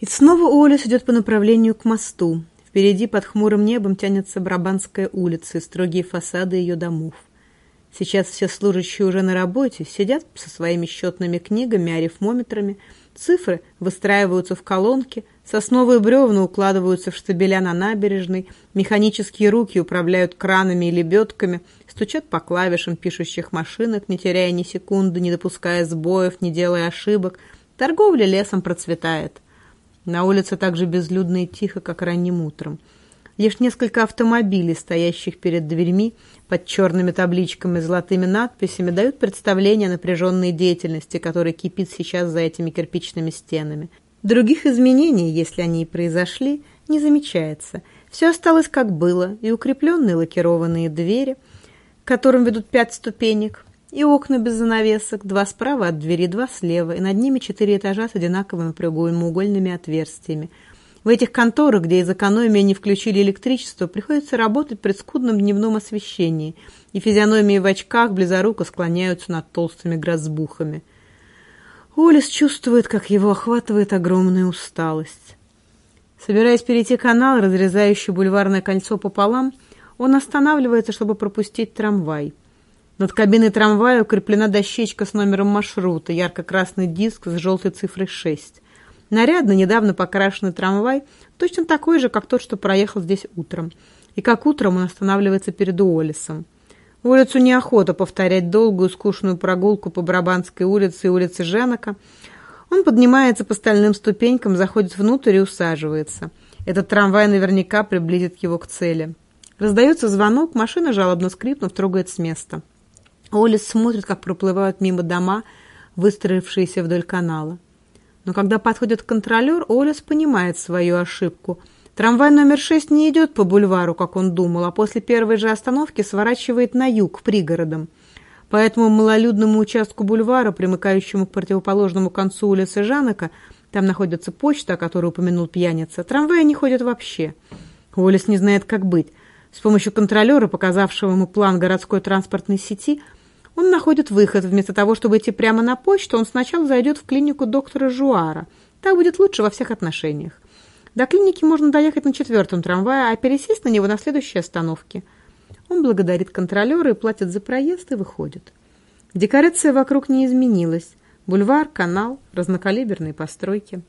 И снова Олес идет по направлению к мосту. Впереди под хмурым небом тянется Брабанская улица и строгие фасады ее домов. Сейчас все служащие уже на работе, сидят со своими счетными книгами, арифмометрами, цифры выстраиваются в колонки, сосновые бревна укладываются в штабеля на набережной, механические руки управляют кранами и лебедками, стучат по клавишам пишущих машинок, не теряя ни секунды, не допуская сбоев, не делая ошибок. Торговля лесом процветает. На улице так же безлюдно и тихо, как ранним утром. Лишь несколько автомобилей, стоящих перед дверьми, под черными табличками и золотыми надписями, дают представление о напряженной деятельности, которая кипит сейчас за этими кирпичными стенами. Других изменений, если они и произошли, не замечается. Все осталось как было, и укрепленные лакированные двери, к которым ведут пять ступенек, и окна без занавесок, два справа от двери, два слева, и над ними четыре этажа с одинаковыми прямоугольными отверстиями. В этих конторах, где из экономии не включили электричество, приходится работать при скудном дневном освещении, и физиономии в очках близоруко склоняются над толстыми грозбухами. Олис чувствует, как его охватывает огромная усталость. Собираясь перейти канал, разрезающий бульварное кольцо пополам, он останавливается, чтобы пропустить трамвай – над кабиной трамвая укреплена дощечка с номером маршрута, ярко-красный диск с желтой цифрой 6. Нарядно, недавно покрашенный трамвай, точно такой же, как тот, что проехал здесь утром. И как утром он останавливается перед Уоллесом. Улицу неохота повторять долгую, скучную прогулку по Брабанской улице и улице Женока. Он поднимается по стальным ступенькам, заходит внутрь и усаживается. Этот трамвай наверняка приблизит его к цели. Раздается звонок, машина, жалобно скрипнув, трогает с места. Олис смотрит, как проплывают мимо дома, выстроившиеся вдоль канала. Но когда подходит контролер, Олис понимает свою ошибку. Трамвай номер шесть не идет по бульвару, как он думал, а после первой же остановки сворачивает на юг, к пригородам. Поэтому малолюдному участку бульвара, примыкающему к противоположному концу улицы Жанека, там находится почта, о которой упомянул пьяница, трамваи не ходят вообще. Олис не знает, как быть. С помощью контролера, показавшего ему план городской транспортной сети, он находит выход. Вместо того, чтобы идти прямо на почту, он сначала зайдет в клинику доктора Жуара. Так будет лучше во всех отношениях. До клиники можно доехать на четвертом трамвае, а пересесть на него на следующей остановке. Он благодарит контролера и платит за проезд и выходит. Декорация вокруг не изменилась. Бульвар, канал, разнокалиберные постройки.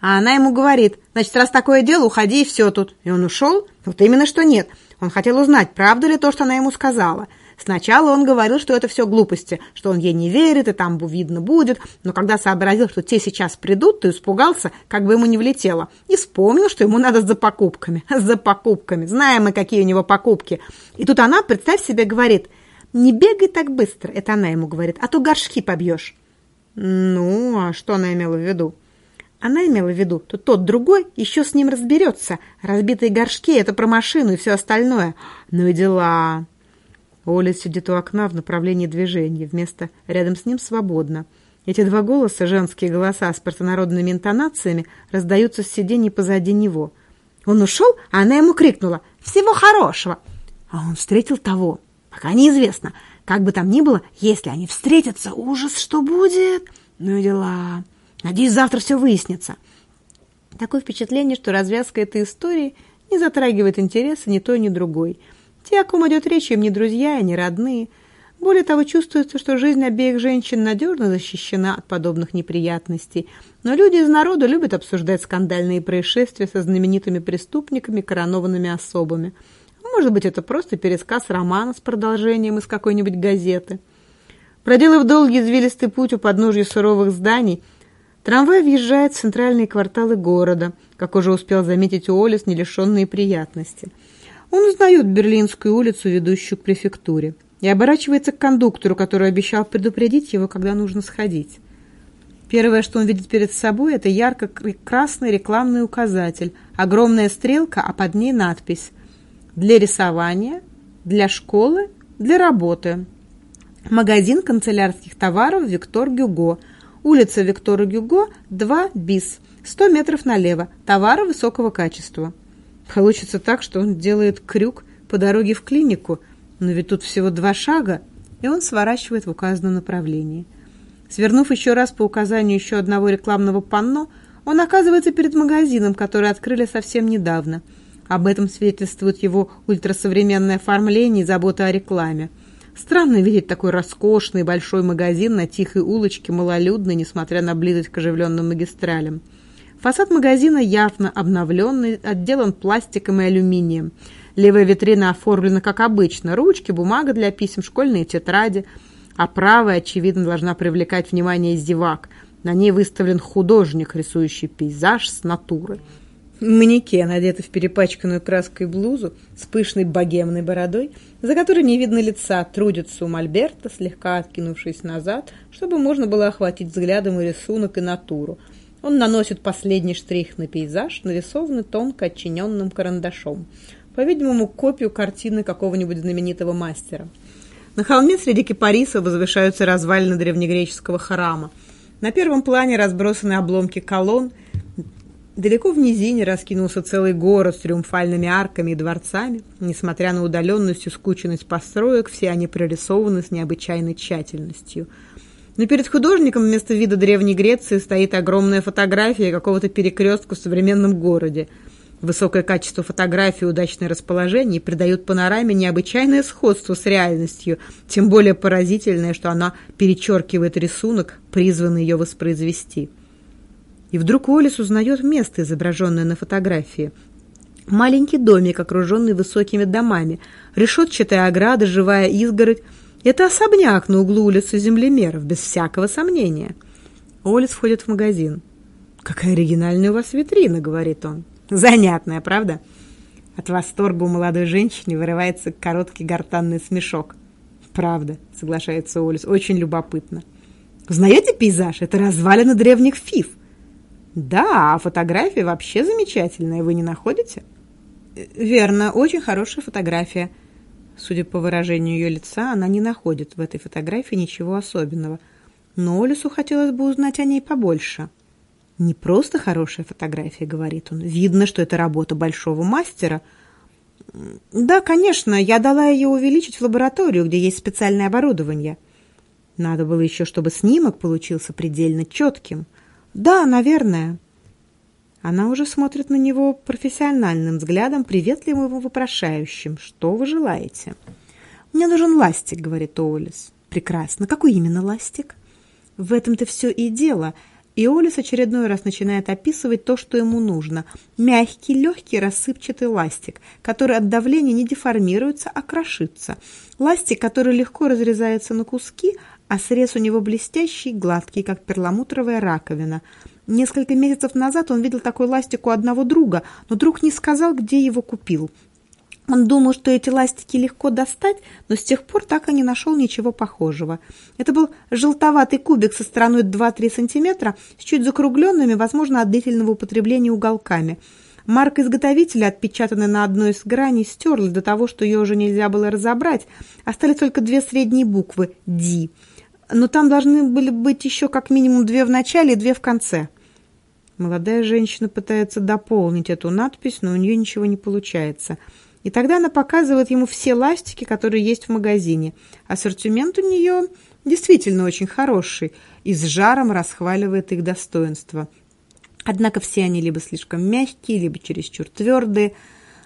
А она ему говорит, значит, раз такое дело, уходи и все тут. И он ушел? Вот именно что нет. Он хотел узнать, правда ли то, что она ему сказала. Сначала он говорил, что это все глупости, что он ей не верит, и там видно будет, но когда сообразил, что те сейчас придут, то испугался, как бы ему не влетело, и вспомнил, что ему надо за покупками. За покупками. Знаем мы, какие у него покупки. И тут она, представь себе, говорит, не бегай так быстро, это она ему говорит, а то горшки побьешь. Ну, а что она имела в виду? Она имела в виду, что тот другой еще с ним разберется. Разбитые горшки — это про машину и все остальное. Ну и дела. Оля сидит у окна в направлении движения, вместо рядом с ним свободно. Эти два голоса, женские голоса с простонародными интонациями, раздаются с сидений позади него. Он ушел, а она ему крикнула «Всего хорошего!» А он встретил того. Пока неизвестно. Как бы там ни было, если они встретятся, ужас, что будет? Ну и дела. Надеюсь, завтра все выяснится. Такое впечатление, что развязка этой истории не затрагивает интересы ни той, ни другой – те, о ком идет речь, им не друзья и не родные. Более того, чувствуется, что жизнь обеих женщин надежно защищена от подобных неприятностей. Но люди из народа любят обсуждать скандальные происшествия со знаменитыми преступниками, коронованными особами. Может быть, это просто пересказ романа с продолжением из какой-нибудь газеты. Проделав долгий извилистый путь у подножья суровых зданий, трамвай въезжает в центральные кварталы города, как уже успел заметить Уоллес, не лишенные приятности – он узнает Берлинскую улицу, ведущую к префектуре, и оборачивается к кондуктору, который обещал предупредить его, когда нужно сходить. Первое, что он видит перед собой, это ярко-красный рекламный указатель, огромная стрелка, а под ней надпись «Для рисования, для школы, для работы». Магазин канцелярских товаров «Виктор Гюго», улица Виктора Гюго, 2 БИС, 100 метров налево, товары высокого качества. Получится так, что он делает крюк по дороге в клинику, но ведь тут всего два шага, и он сворачивает в указанном направлении. Свернув еще раз по указанию еще одного рекламного панно, Он оказывается перед магазином, который открыли совсем недавно. Об этом свидетельствует его ультрасовременное оформление и забота о рекламе. Странно видеть такой роскошный большой магазин на тихой улочке, малолюдной, несмотря на близость к оживленным магистралям. Фасад магазина явно обновленный, отделан пластиком и алюминием. Левая витрина оформлена как обычно. Ручки, бумага для писем, школьные тетради. А правая, очевидно, должна привлекать внимание зевак. На ней выставлен художник, рисующий пейзаж с натуры. Манекен, одетый в перепачканную краской блузу с пышной богемной бородой, за которой не видно лица, трудится у Мольберта, слегка откинувшись назад, чтобы можно было охватить взглядом и рисунок, и натуру. Он наносит последний штрих на пейзаж, нарисованный тонко отчиненным карандашом. По-видимому, копию картины какого-нибудь знаменитого мастера. На холме среди кипарисов возвышаются развалины древнегреческого храма. На первом плане разбросаны обломки колонн, Далеко в низине раскинулся целый город с триумфальными арками и дворцами. Несмотря на удаленность и скученность построек, все они прорисованы с необычайной тщательностью. Но перед художником вместо вида Древней Греции стоит огромная фотография какого-то перекрестка в современном городе. Высокое качество фотографии и удачное расположение придают панораме необычайное сходство с реальностью, тем более поразительное, что она перечеркивает рисунок, призванный ее воспроизвести. И вдруг Уоллес узнает место, изображенное на фотографии. Маленький домик, окруженный высокими домами, решетчатая ограда, живая изгородь. Это особняк на углу улицы Землемеров, без всякого сомнения. Уоллес входит в магазин. «Какая оригинальная у вас витрина», — говорит он. «Занятная, правда?» От восторга у молодой женщины вырывается короткий гортанный смешок. «Правда», — соглашается Уоллес, — «очень любопытно». «Узнаете пейзаж? Это развалины древних фиф. Да, а фотография вообще замечательная, вы не находите? Верно, очень хорошая фотография. Судя по выражению ее лица, она не находит в этой фотографии ничего особенного. Но Олесу хотелось бы узнать о ней побольше. Не просто хорошая фотография, говорит он. Видно, что это работа большого мастера. Да, конечно, я дала ее увеличить в лабораторию, где есть специальное оборудование. Надо было еще, чтобы снимок получился предельно четким – «Да, наверное». Она уже смотрит на него профессиональным взглядом, приветливым и вопрошающим. «Что вы желаете?» «Мне нужен ластик», — говорит Оулис. «Прекрасно. Какой именно ластик?» «В этом-то все и дело». И Олис очередной раз начинает описывать то, что ему нужно. Мягкий, легкий, рассыпчатый ластик, который от давления не деформируется, а крошится. Ластик, который легко разрезается на куски, а срез у него блестящий, гладкий, как перламутровая раковина. Несколько месяцев назад он видел такой ластик у одного друга, но друг не сказал, где его купил. Он думал, что эти ластики легко достать, но с тех пор так и не нашел ничего похожего. Это был желтоватый кубик со стороной 2-3 сантиметра с чуть закругленными, возможно, от длительного употребления уголками. Марка изготовителя, отпечатанная на одной из граней, стерлась до того, что ее уже нельзя было разобрать. Остались только две средние буквы «Ди» но там должны были быть еще как минимум две в начале и две в конце. Молодая женщина пытается дополнить эту надпись, но у нее ничего не получается. И тогда она показывает ему все ластики, которые есть в магазине. Ассортимент у нее действительно очень хороший и с жаром расхваливает их достоинства. Однако все они либо слишком мягкие, либо чересчур твердые.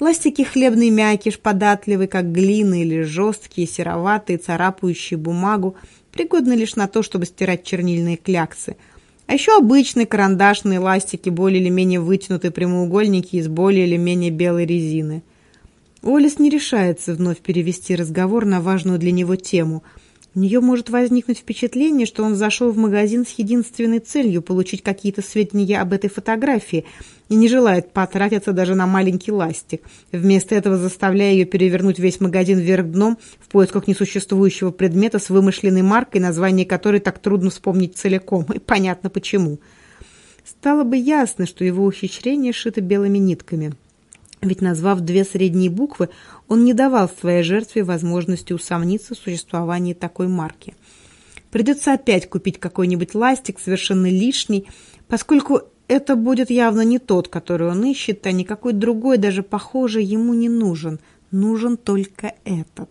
Ластики хлебный мякиш, податливый, как глина, или жесткие, сероватые, царапающие бумагу – пригодны лишь на то, чтобы стирать чернильные кляксы. А еще обычные карандашные ластики, более или менее вытянутые прямоугольники из более или менее белой резины. Олис не решается вновь перевести разговор на важную для него тему – у нее может возникнуть впечатление, что он зашел в магазин с единственной целью получить какие-то сведения об этой фотографии и не желает потратиться даже на маленький ластик, вместо этого заставляя ее перевернуть весь магазин вверх дном в поисках несуществующего предмета с вымышленной маркой, название которой так трудно вспомнить целиком, и понятно почему. Стало бы ясно, что его ухищрение шито белыми нитками – ведь, назвав две средние буквы, он не давал своей жертве возможности усомниться в существовании такой марки. Придется опять купить какой-нибудь ластик, совершенно лишний, поскольку это будет явно не тот, который он ищет, а никакой другой, даже похожий, ему не нужен. Нужен только этот.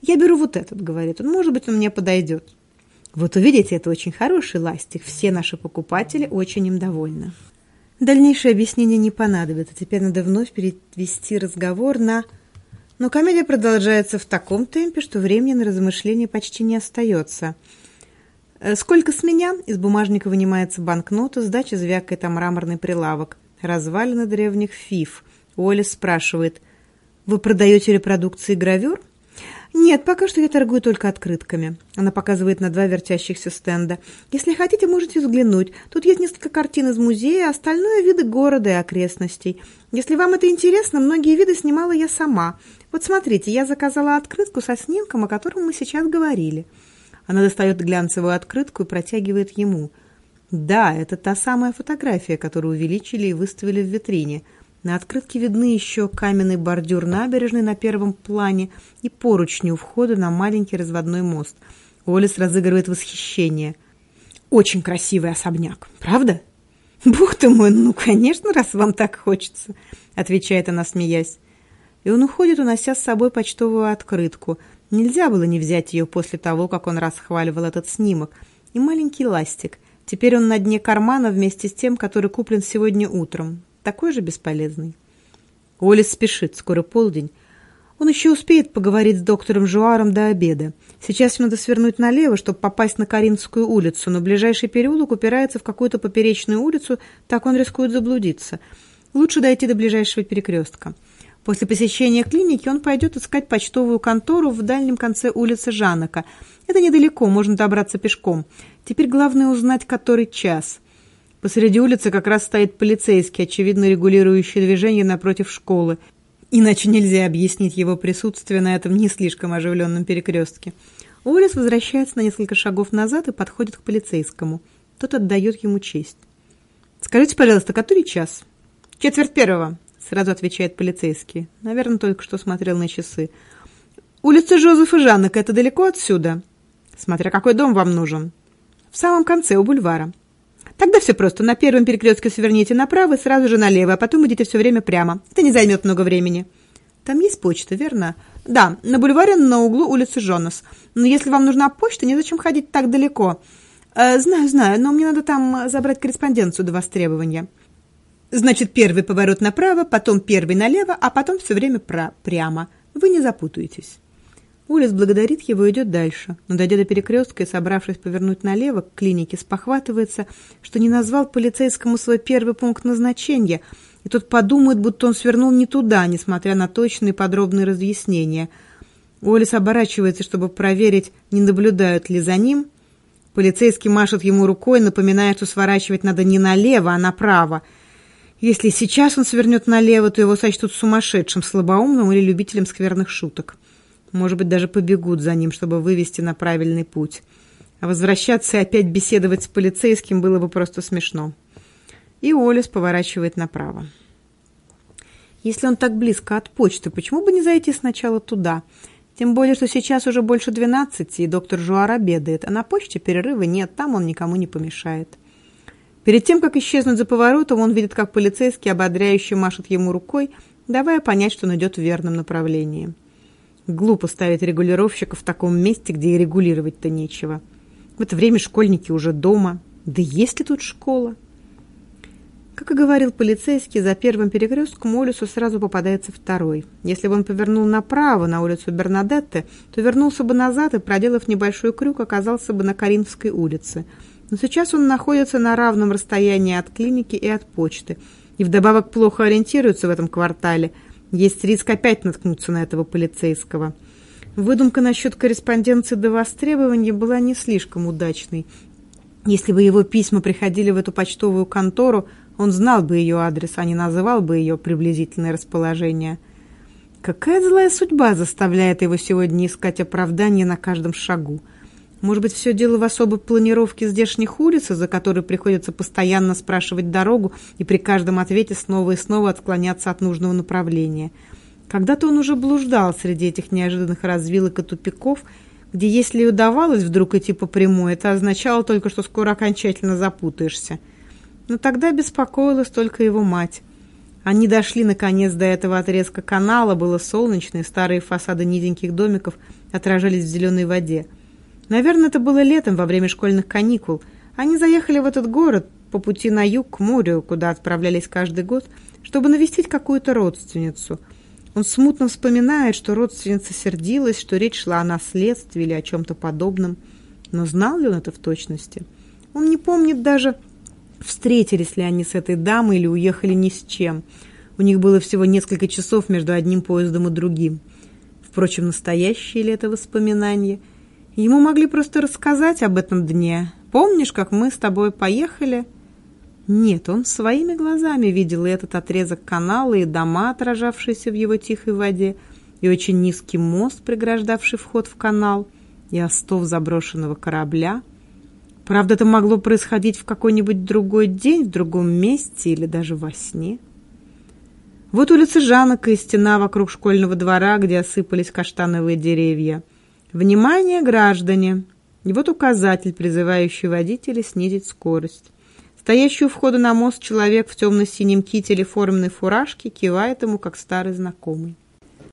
«Я беру вот этот», — говорит он. «Может быть, он мне подойдет». Вот увидите, это очень хороший ластик. Все наши покупатели очень им довольны. Дальнейшее объяснение не понадобится. Теперь надо вновь перевести разговор на... Но комедия продолжается в таком темпе, что времени на размышления почти не остается. «Э, «Сколько с меня?» Из бумажника вынимается банкнота, сдача звякает о мраморный прилавок. Развалины древних фиф. Уоллес спрашивает, «Вы продаете репродукции гравюр?» «Нет, пока что я торгую только открытками». Она показывает на два вертящихся стенда. «Если хотите, можете взглянуть. Тут есть несколько картин из музея, остальное – виды города и окрестностей. Если вам это интересно, многие виды снимала я сама. Вот смотрите, я заказала открытку со снимком, о котором мы сейчас говорили». Она достает глянцевую открытку и протягивает ему. «Да, это та самая фотография, которую увеличили и выставили в витрине». На открытке видны еще каменный бордюр набережной на первом плане и поручни у входа на маленький разводной мост. Олес разыгрывает восхищение. «Очень красивый особняк, правда?» «Бог ты мой, ну, конечно, раз вам так хочется», — отвечает она, смеясь. И он уходит, унося с собой почтовую открытку. Нельзя было не взять ее после того, как он расхваливал этот снимок. И маленький ластик. Теперь он на дне кармана вместе с тем, который куплен сегодня утром такой же бесполезный. Олис спешит, скоро полдень. Он еще успеет поговорить с доктором Жуаром до обеда. Сейчас надо свернуть налево, чтобы попасть на Каринскую улицу, но ближайший переулок упирается в какую-то поперечную улицу, так он рискует заблудиться. Лучше дойти до ближайшего перекрестка. После посещения клиники он пойдет искать почтовую контору в дальнем конце улицы Жанока. Это недалеко, можно добраться пешком. Теперь главное узнать, который час. Посреди улицы как раз стоит полицейский, очевидно регулирующий движение напротив школы. Иначе нельзя объяснить его присутствие на этом не слишком оживленном перекрестке. Уоллес возвращается на несколько шагов назад и подходит к полицейскому. Тот отдает ему честь. «Скажите, пожалуйста, который час?» «Четверть первого», — сразу отвечает полицейский. Наверное, только что смотрел на часы. «Улица Жозефа Жаннека, это далеко отсюда?» «Смотря какой дом вам нужен». «В самом конце, у бульвара». Тогда все просто. На первом перекрестке сверните направо сразу же налево, а потом идите все время прямо. Это не займет много времени. Там есть почта, верно? Да, на бульваре на углу улицы Жонас. Но если вам нужна почта, незачем ходить так далеко. Э, знаю, знаю, но мне надо там забрать корреспонденцию до востребования. Значит, первый поворот направо, потом первый налево, а потом все время про прямо. Вы не запутаетесь. Улис благодарит его и идет дальше, но, дойдя до перекрестка и собравшись повернуть налево, к клинике спохватывается, что не назвал полицейскому свой первый пункт назначения, и тот подумает, будто он свернул не туда, несмотря на точные подробные разъяснения. Уоллес оборачивается, чтобы проверить, не наблюдают ли за ним. Полицейский машет ему рукой, напоминая, что сворачивать надо не налево, а направо. Если сейчас он свернет налево, то его сочтут сумасшедшим, слабоумным или любителем скверных шуток. Может быть, даже побегут за ним, чтобы вывести на правильный путь. А возвращаться и опять беседовать с полицейским было бы просто смешно. И Олес поворачивает направо. Если он так близко от почты, почему бы не зайти сначала туда? Тем более, что сейчас уже больше двенадцати, и доктор Жуар обедает, а на почте перерыва нет, там он никому не помешает. Перед тем, как исчезнуть за поворотом, он видит, как полицейский ободряюще машет ему рукой, давая понять, что он идет в верном направлении. Глупо ставить регулировщика в таком месте, где и регулировать-то нечего. В это время школьники уже дома. Да есть ли тут школа? Как и говорил полицейский, за первым перекрестком улицу сразу попадается второй. Если бы он повернул направо на улицу Бернадетте, то вернулся бы назад и, проделав небольшой крюк, оказался бы на Каринской улице. Но сейчас он находится на равном расстоянии от клиники и от почты, и вдобавок плохо ориентируется в этом квартале – есть риск опять наткнуться на этого полицейского. Выдумка насчет корреспонденции до востребования была не слишком удачной. Если бы его письма приходили в эту почтовую контору, он знал бы ее адрес, а не называл бы ее приблизительное расположение. Какая злая судьба заставляет его сегодня искать оправдание на каждом шагу? Может быть, все дело в особой планировке здешних улиц, за которой приходится постоянно спрашивать дорогу и при каждом ответе снова и снова отклоняться от нужного направления. Когда-то он уже блуждал среди этих неожиданных развилок и тупиков, где, если и удавалось вдруг идти по прямой, это означало только, что скоро окончательно запутаешься. Но тогда беспокоилась только его мать. Они дошли, наконец, до этого отрезка канала, было солнечно, и старые фасады низеньких домиков отражались в зеленой воде – Наверное, это было летом, во время школьных каникул. Они заехали в этот город по пути на юг к морю, куда отправлялись каждый год, чтобы навестить какую-то родственницу. Он смутно вспоминает, что родственница сердилась, что речь шла о наследстве или о чем-то подобном. Но знал ли он это в точности? Он не помнит даже, встретились ли они с этой дамой или уехали ни с чем. У них было всего несколько часов между одним поездом и другим. Впрочем, настоящие ли это воспоминания? Ему могли просто рассказать об этом дне. Помнишь, как мы с тобой поехали? Нет, он своими глазами видел этот отрезок канала, и дома, отражавшиеся в его тихой воде, и очень низкий мост, преграждавший вход в канал, и остов заброшенного корабля. Правда, это могло происходить в какой-нибудь другой день, в другом месте или даже во сне. Вот улица Жанок и стена вокруг школьного двора, где осыпались каштановые деревья. Внимание, граждане! И вот указатель, призывающий водителей снизить скорость. Стоящий у входа на мост человек в темно-синем кителе форменной фуражки кивает ему, как старый знакомый.